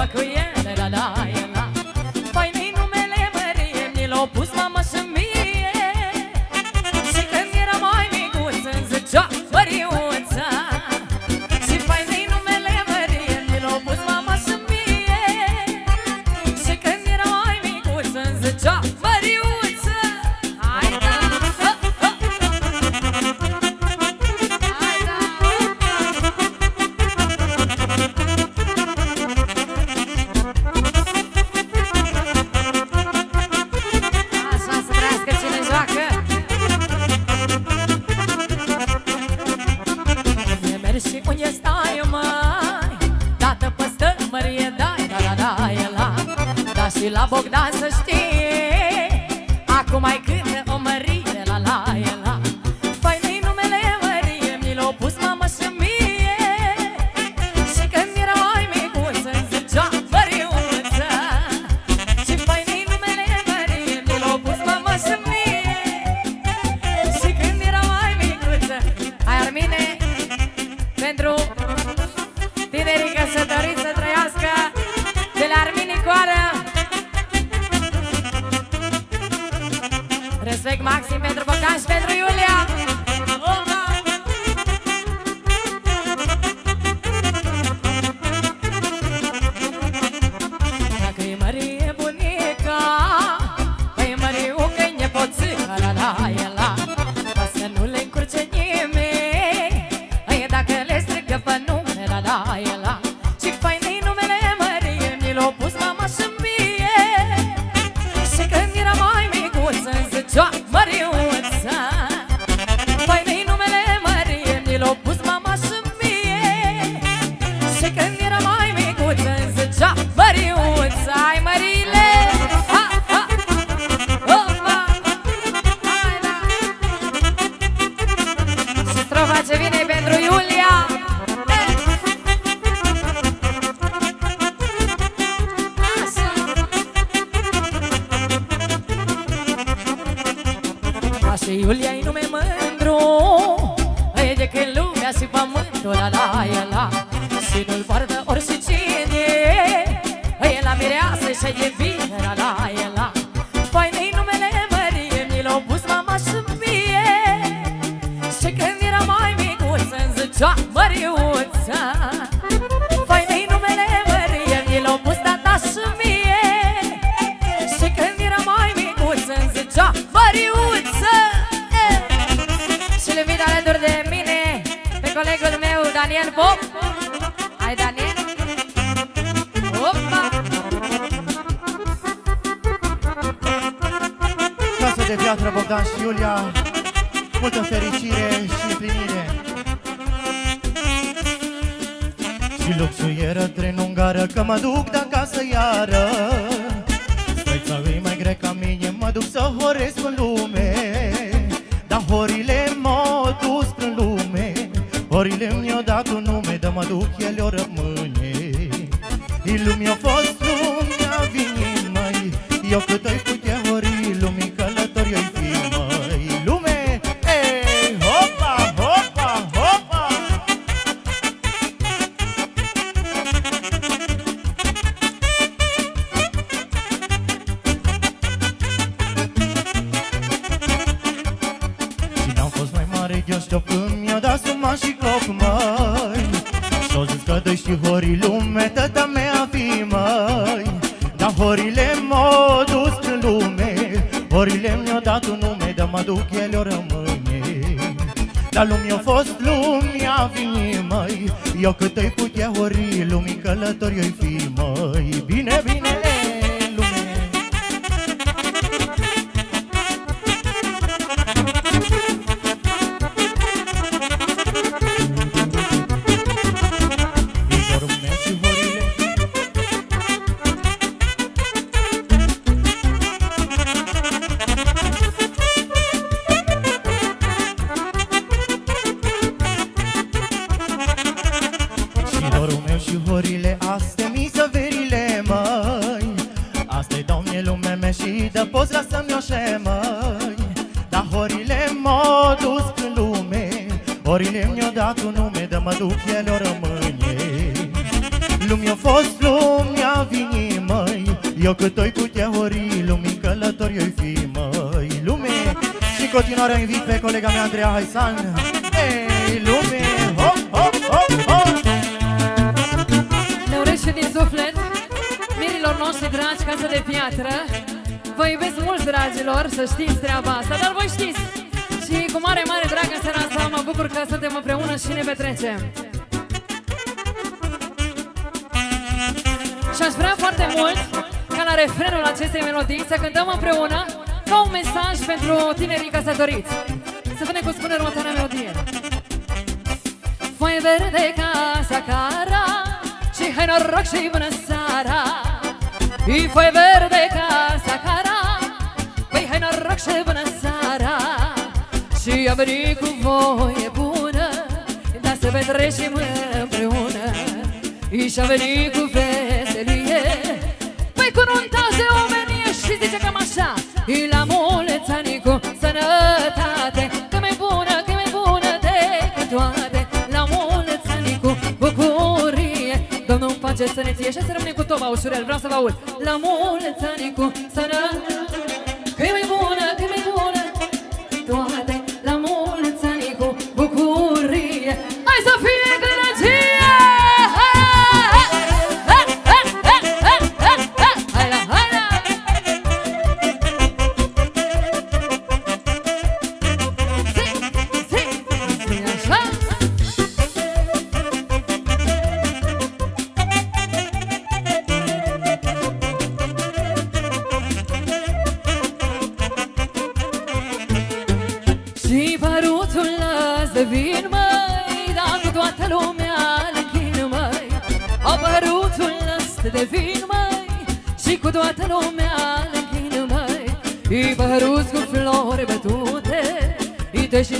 ovako je mărie, stai mai Tată păstă mărie, dai, da, da, da, la. Da și la Bogdan să știi Acum ai cât Pentru tinerii căsătoriți să trăiască De la Armini Coară Respect maxim pentru Bogdan și pentru Iulia nume la. La e la Și fainei numele Mărie Mi l-a pus mama și mie Și când era mai micuță Îmi zicea Măriuță. Fainei numele Mărie Mi l-a pus mama și mie Și când era la la la la Si nu-l varbe ori si Daniel Pop Hai Daniel. Opa! Casă de piatră Bogdan și Iulia. Multă fericire și împlinire Și luxuieră tren ungară Că mă duc de acasă iară. Străița îi mai grec ca mine Mă duc să horesc în lume. Dar horile dat un nume Dar mă duc, el o rămâne. I lumea a fost horile m-au dus prin lume Horile mi-au dat un nume, dar mă duc, ele o rămâne. Dar lumea a fost lumea vine mai Eu cât îi putea horii lumii călători ai fi mai Bine, bine, și de poți lasă-mi o șemăi Dar horile m-au dus prin lume Horile mi-au dat un nume De mă duc, ele o rămâne. Lumea a fost lumea vine măi Eu cât o putea hori lumii călători eu fi măi. Lume și în continuare invit pe colega mea Andreea Haisan. Ei lume, hop, hop, hop, hop. Ne urez și din suflet Mirilor noștri dragi, casă de piatră Vă iubesc mult, dragilor, să știți treaba asta Dar voi știți. Și cu mare, mare drag în seara asta Mă bucur că suntem împreună și ne petrecem. Și aș vrea foarte mult Ca la refrenul acestei melodii Să cântăm împreună Ca un mesaj pentru tinerii căsătoriți. Să vedem cum spune următoarea melodie. Foi verde casa cara Și hai noroc și bună seara E foi verde ca sacara Păi hai noroc și bună seara Și am venit cu voie bună Dar să petrecem împreună. Și am venit cu veselie Păi cu nunta se omenie și zice cam așa. E la mulți ani cu sănătate Că mai bună, că mai bună decât toate. La mulți ani cu bucurie Domnul îmi face să ne ție și să rămâne cu Toma ușurel Vreau să vă aud. La mulți ani cu sănătate Că mai bună, că mai bună toate La mulți ani cu bucurie. Hai să fie vin, măi Dar cu toată lumea îl închin, măi. O păruțul ăsta de vin, măi Și cu toată lumea îl închin, măi. E păruț cu flori bătute E te și